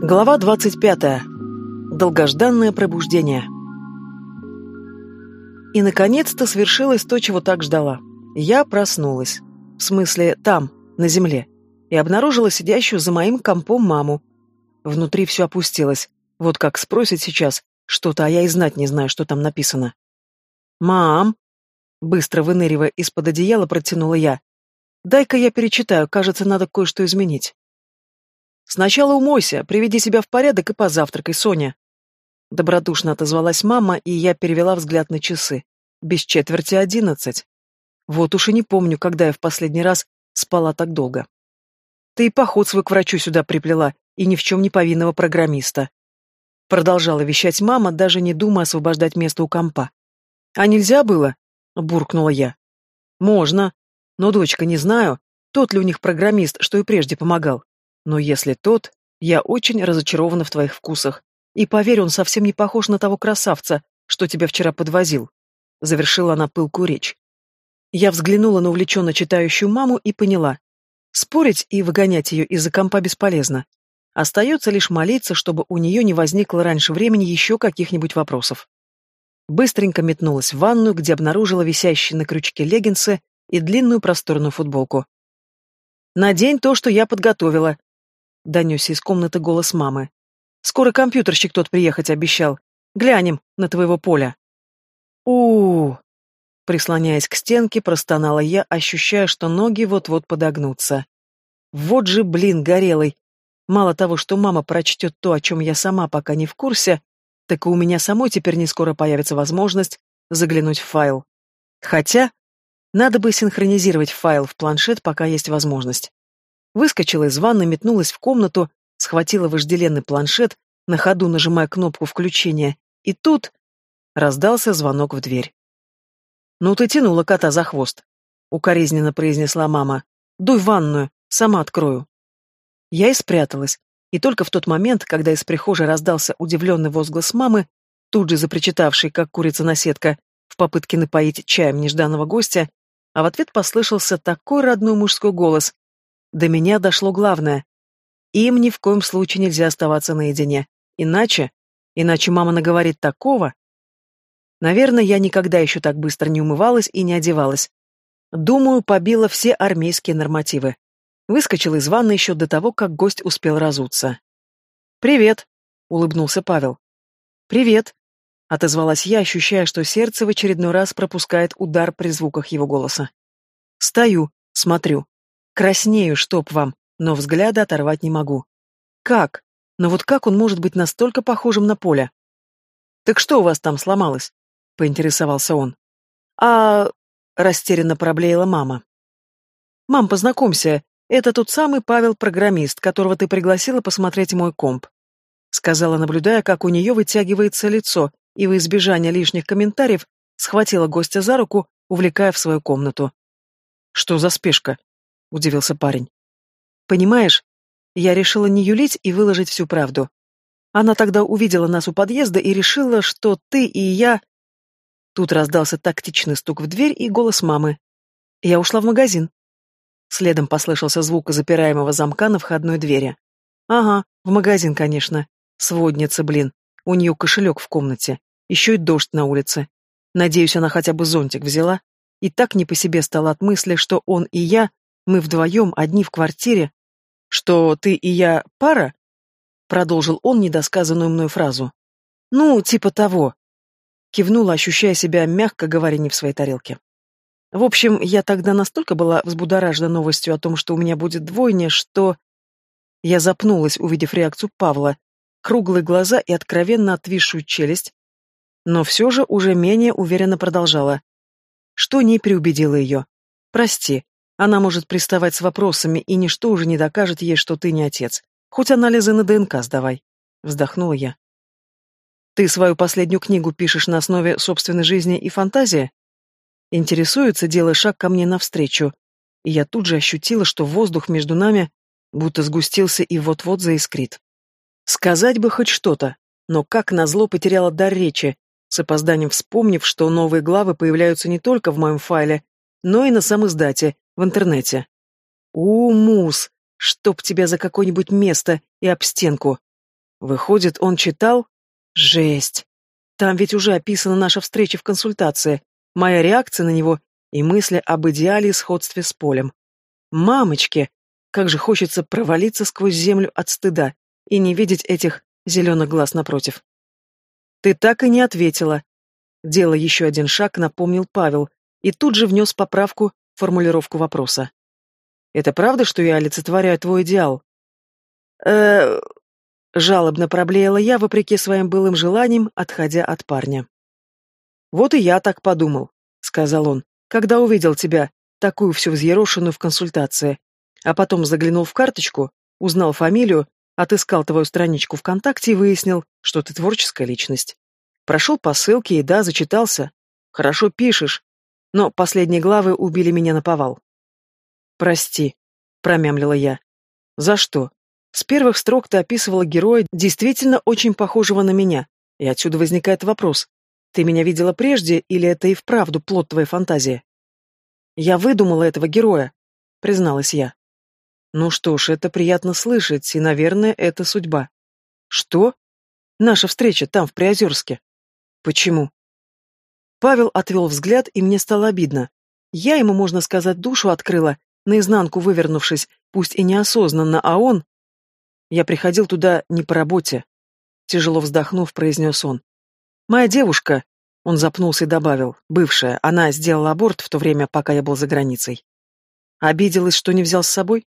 Глава 25. Долгожданное пробуждение. И, наконец-то, свершилось то, чего так ждала. Я проснулась. В смысле, там, на земле. И обнаружила сидящую за моим компом маму. Внутри все опустилось. Вот как спросит сейчас что-то, а я и знать не знаю, что там написано. «Мам!» Быстро выныривая из-под одеяла, протянула я. «Дай-ка я перечитаю, кажется, надо кое-что изменить». «Сначала умойся, приведи себя в порядок и позавтракай, Соня». Добродушно отозвалась мама, и я перевела взгляд на часы. Без четверти одиннадцать. Вот уж и не помню, когда я в последний раз спала так долго. Ты и поход свой к врачу сюда приплела, и ни в чем не повинного программиста. Продолжала вещать мама, даже не думая освобождать место у компа. «А нельзя было?» — буркнула я. «Можно. Но, дочка, не знаю, тот ли у них программист, что и прежде помогал. Но если тот, я очень разочарована в твоих вкусах. И поверь, он совсем не похож на того красавца, что тебя вчера подвозил. Завершила она пылкую речь. Я взглянула на увлеченно читающую маму и поняла. Спорить и выгонять ее из-за компа бесполезно. Остается лишь молиться, чтобы у нее не возникло раньше времени еще каких-нибудь вопросов. Быстренько метнулась в ванную, где обнаружила висящие на крючке леггинсы и длинную просторную футболку. «Надень то, что я подготовила», — донесся из комнаты голос мамы. «Скоро компьютерщик тот приехать обещал. Глянем на твоего поля». у, Прислоняясь к стенке, простонала я, ощущая, что ноги вот-вот подогнутся. Вот же, блин, горелый. Мало того, что мама прочтет то, о чем я сама пока не в курсе, так и у меня самой теперь не скоро появится возможность заглянуть в файл. Хотя, надо бы синхронизировать файл в планшет, пока есть возможность. Выскочила из ванны, метнулась в комнату, схватила вожделенный планшет, на ходу нажимая кнопку включения, и тут раздался звонок в дверь. «Ну ты тянула кота за хвост», — укоризненно произнесла мама. «Дуй в ванную, сама открою». Я и спряталась, и только в тот момент, когда из прихожей раздался удивленный возглас мамы, тут же запричитавший, как курица на сетка, в попытке напоить чаем нежданного гостя, а в ответ послышался такой родной мужской голос. До меня дошло главное. Им ни в коем случае нельзя оставаться наедине. Иначе... Иначе мама наговорит такого. Наверное, я никогда еще так быстро не умывалась и не одевалась. Думаю, побила все армейские нормативы. Выскочила из ванны еще до того, как гость успел разуться. «Привет», — улыбнулся Павел. «Привет», — отозвалась я, ощущая, что сердце в очередной раз пропускает удар при звуках его голоса. Стою, смотрю. Краснею, чтоб вам, но взгляда оторвать не могу. Как? Но вот как он может быть настолько похожим на Поля? Так что у вас там сломалось? Поинтересовался он. А... Растерянно проблеяла мама. Мам, познакомься, это тот самый Павел-программист, которого ты пригласила посмотреть мой комп. Сказала, наблюдая, как у нее вытягивается лицо, и в избежание лишних комментариев схватила гостя за руку, увлекая в свою комнату. «Что за спешка?» — удивился парень. «Понимаешь, я решила не юлить и выложить всю правду. Она тогда увидела нас у подъезда и решила, что ты и я...» Тут раздался тактичный стук в дверь и голос мамы. Я ушла в магазин. Следом послышался звук запираемого замка на входной двери. «Ага, в магазин, конечно. Сводница, блин. У нее кошелек в комнате. Еще и дождь на улице. Надеюсь, она хотя бы зонтик взяла. И так не по себе стало от мысли, что он и я, мы вдвоем, одни в квартире. Что ты и я пара? Продолжил он недосказанную мной фразу. Ну, типа того. Кивнула, ощущая себя, мягко говоря, не в своей тарелке. В общем, я тогда настолько была взбудоражена новостью о том, что у меня будет двойня, что... Я запнулась, увидев реакцию Павла, круглые глаза и откровенно отвисшую челюсть, но все же уже менее уверенно продолжала. Что не переубедило ее. «Прости, она может приставать с вопросами, и ничто уже не докажет ей, что ты не отец. Хоть анализы на ДНК сдавай», — вздохнула я. «Ты свою последнюю книгу пишешь на основе собственной жизни и фантазии?» Интересуется, делая шаг ко мне навстречу, и я тут же ощутила, что воздух между нами будто сгустился и вот-вот заискрит. Сказать бы хоть что-то, но как назло потеряла дар речи, с опозданием вспомнив, что новые главы появляются не только в моем файле, но и на самом издате, в интернете. У, Мус, чтоб тебя за какое-нибудь место и об стенку. Выходит, он читал? Жесть. Там ведь уже описана наша встреча в консультации, моя реакция на него и мысли об идеале и сходстве с полем. Мамочки, как же хочется провалиться сквозь землю от стыда и не видеть этих зеленых глаз напротив. Ты так и не ответила. Делая еще один шаг, напомнил Павел, и тут же внес поправку формулировку вопроса. «Это правда, что я олицетворяю твой идеал?» э Жалобно проблеяла я, вопреки своим былым желаниям, отходя от парня. «Вот и я так подумал», — сказал он, — «когда увидел тебя, такую всю взъерошенную в консультации, а потом заглянул в карточку, узнал фамилию, отыскал твою страничку ВКонтакте и выяснил, что ты творческая личность. Прошел по ссылке и, да, зачитался. Хорошо пишешь, но последние главы убили меня на повал. «Прости», — промямлила я. «За что?» С первых строк ты описывала героя, действительно очень похожего на меня, и отсюда возникает вопрос. Ты меня видела прежде, или это и вправду плод твоей фантазии? Я выдумала этого героя, призналась я. Ну что ж, это приятно слышать, и, наверное, это судьба. Что? Наша встреча там, в Приозерске. Почему? Павел отвел взгляд, и мне стало обидно. Я ему, можно сказать, душу открыла, наизнанку вывернувшись, пусть и неосознанно, а он... Я приходил туда не по работе. Тяжело вздохнув, произнес он. Моя девушка, он запнулся и добавил, бывшая, она сделала аборт в то время, пока я был за границей. Обиделась, что не взял с собой?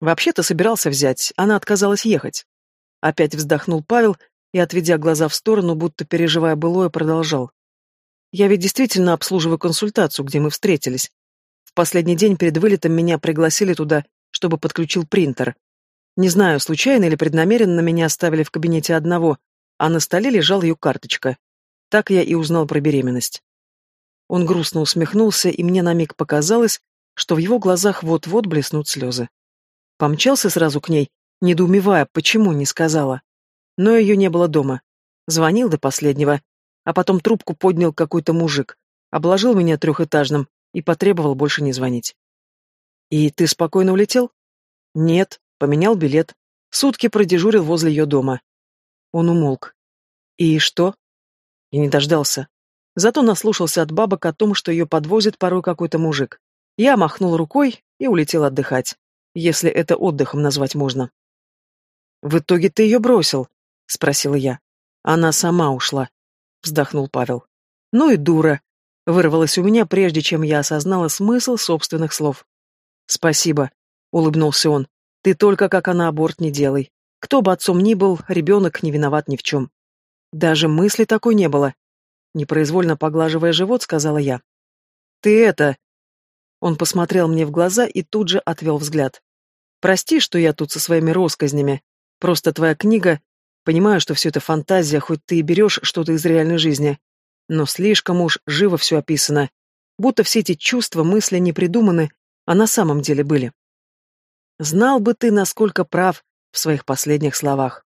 Вообще-то собирался взять, она отказалась ехать. Опять вздохнул Павел и, отведя глаза в сторону, будто переживая былое, продолжал. Я ведь действительно обслуживаю консультацию, где мы встретились. В последний день перед вылетом меня пригласили туда, чтобы подключил принтер. Не знаю, случайно или преднамеренно меня оставили в кабинете одного, а на столе лежала ее карточка. Так я и узнал про беременность. Он грустно усмехнулся, и мне на миг показалось, что в его глазах вот-вот блеснут слезы. Помчался сразу к ней, недоумевая, почему не сказала. Но ее не было дома. Звонил до последнего, а потом трубку поднял какой-то мужик, обложил меня трехэтажным и потребовал больше не звонить. «И ты спокойно улетел?» «Нет, поменял билет. Сутки продежурил возле ее дома». Он умолк. «И что?» И не дождался. Зато наслушался от бабок о том, что ее подвозит порой какой-то мужик. Я махнул рукой и улетел отдыхать, если это отдыхом назвать можно. «В итоге ты ее бросил?» — спросила я. «Она сама ушла», — вздохнул Павел. «Ну и дура», — вырвалось у меня, прежде чем я осознала смысл собственных слов. «Спасибо», — улыбнулся он. «Ты только как она аборт не делай. Кто бы отцом ни был, ребенок не виноват ни в чем». Даже мысли такой не было. Непроизвольно поглаживая живот, сказала я. «Ты это...» Он посмотрел мне в глаза и тут же отвел взгляд. «Прости, что я тут со своими росказнями. Просто твоя книга... Понимаю, что все это фантазия, хоть ты и берешь что-то из реальной жизни. Но слишком уж живо все описано. Будто все эти чувства, мысли не придуманы, а на самом деле были. Знал бы ты, насколько прав в своих последних словах.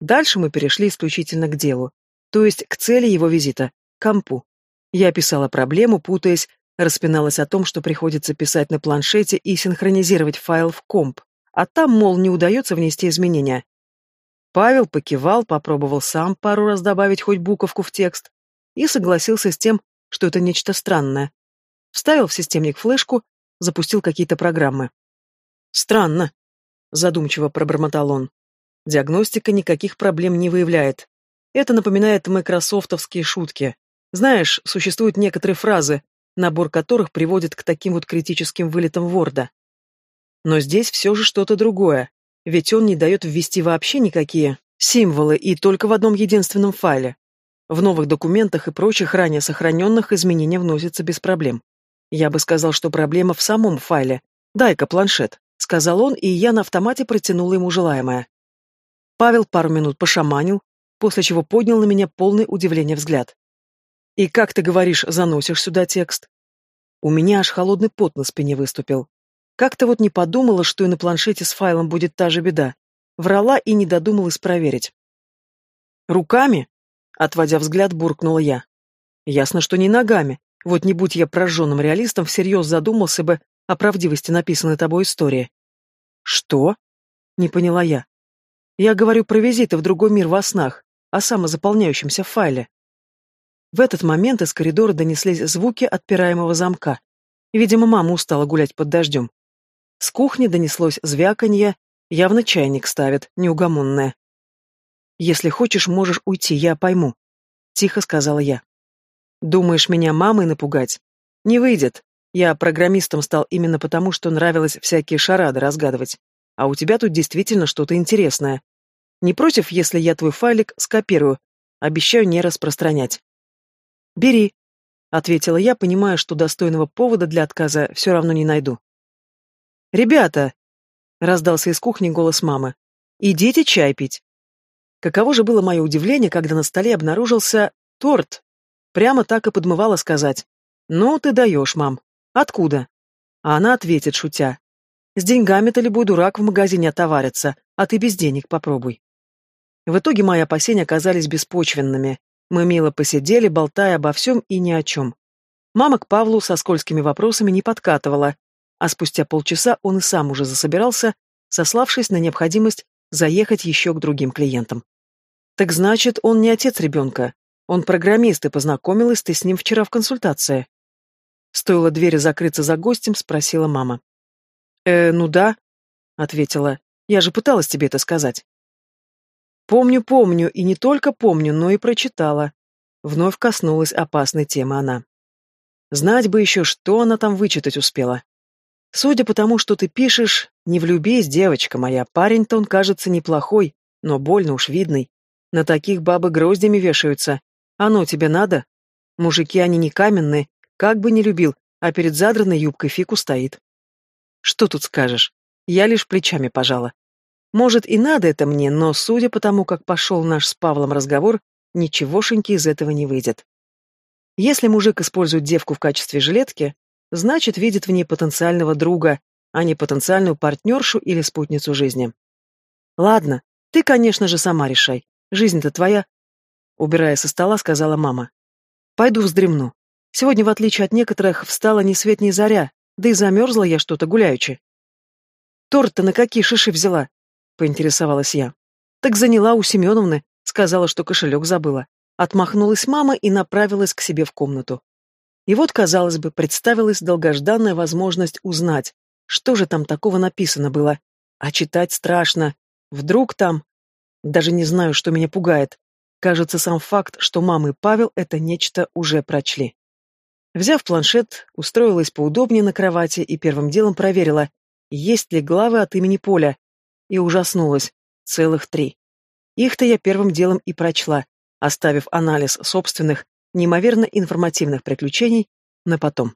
Дальше мы перешли исключительно к делу, то есть к цели его визита, к компу. Я описала проблему, путаясь, распиналась о том, что приходится писать на планшете и синхронизировать файл в комп, а там, мол, не удается внести изменения. Павел покивал, попробовал сам пару раз добавить хоть буковку в текст и согласился с тем, что это нечто странное. Вставил в системник флешку, запустил какие-то программы. «Странно», — задумчиво пробормотал он. «Диагностика никаких проблем не выявляет. Это напоминает майкрософтовские шутки. Знаешь, существуют некоторые фразы, набор которых приводит к таким вот критическим вылетам Ворда. Но здесь все же что-то другое, ведь он не дает ввести вообще никакие символы и только в одном единственном файле. В новых документах и прочих ранее сохраненных изменения вносятся без проблем. Я бы сказал, что проблема в самом файле. «Дай-ка планшет», — сказал он, и я на автомате протянула ему желаемое. Павел пару минут пошаманил, после чего поднял на меня полный удивления взгляд. «И как ты говоришь, заносишь сюда текст?» У меня аж холодный пот на спине выступил. Как-то вот не подумала, что и на планшете с файлом будет та же беда. Врала и не додумалась проверить. «Руками?» — отводя взгляд, буркнула я. «Ясно, что не ногами. Вот не будь я прожженным реалистом, всерьез задумался бы о правдивости написанной тобой истории». «Что?» — не поняла я. Я говорю про визиты в другой мир во снах, о самозаполняющемся файле. В этот момент из коридора донеслись звуки отпираемого замка. Видимо, мама устала гулять под дождем. С кухни донеслось звяканье, явно чайник ставит, неугомонное. «Если хочешь, можешь уйти, я пойму», — тихо сказала я. «Думаешь, меня мамой напугать? Не выйдет. Я программистом стал именно потому, что нравилось всякие шарады разгадывать. А у тебя тут действительно что-то интересное. Не против, если я твой файлик скопирую? Обещаю не распространять». «Бери», — ответила я, понимая, что достойного повода для отказа все равно не найду. «Ребята!» — раздался из кухни голос мамы. «Идите чай пить». Каково же было мое удивление, когда на столе обнаружился торт. Прямо так и подмывало сказать. «Ну, ты даешь, мам. Откуда?» А она ответит, шутя. «С деньгами-то любой дурак в магазине отоварится, а ты без денег попробуй». В итоге мои опасения оказались беспочвенными. Мы мило посидели, болтая обо всем и ни о чем. Мама к Павлу со скользкими вопросами не подкатывала, а спустя полчаса он и сам уже засобирался, сославшись на необходимость заехать еще к другим клиентам. Так значит, он не отец ребенка. Он программист, и познакомилась ты с ним вчера в консультации. Стоило двери закрыться за гостем, спросила мама. «Э, ну да», — ответила. «Я же пыталась тебе это сказать». «Помню, помню, и не только помню, но и прочитала». Вновь коснулась опасной темы она. Знать бы еще, что она там вычитать успела. Судя по тому, что ты пишешь, не влюбись, девочка моя, парень-то он кажется неплохой, но больно уж видный. На таких бабы гроздями вешаются. Оно тебе надо? Мужики они не каменные, как бы не любил, а перед задранной юбкой фику стоит. Что тут скажешь? Я лишь плечами пожала. Может, и надо это мне, но, судя по тому, как пошел наш с Павлом разговор, ничегошеньки из этого не выйдет. Если мужик использует девку в качестве жилетки, значит, видит в ней потенциального друга, а не потенциальную партнершу или спутницу жизни. Ладно, ты, конечно же, сама решай. Жизнь-то твоя. Убирая со стола, сказала мама. Пойду вздремну. Сегодня, в отличие от некоторых, встала ни свет ни заря, да и замерзла я что-то гуляючи. Торт-то на какие шиши взяла? Поинтересовалась я. Так заняла у Семеновны, сказала, что кошелек забыла. Отмахнулась мама и направилась к себе в комнату. И вот, казалось бы, представилась долгожданная возможность узнать, что же там такого написано было. А читать страшно. Вдруг там... Даже не знаю, что меня пугает. Кажется, сам факт, что мама и Павел это нечто уже прочли. Взяв планшет, устроилась поудобнее на кровати и первым делом проверила, есть ли главы от имени Поля. И ужаснулась. Целых три. Их-то я первым делом и прочла, оставив анализ собственных, неимоверно информативных приключений на потом.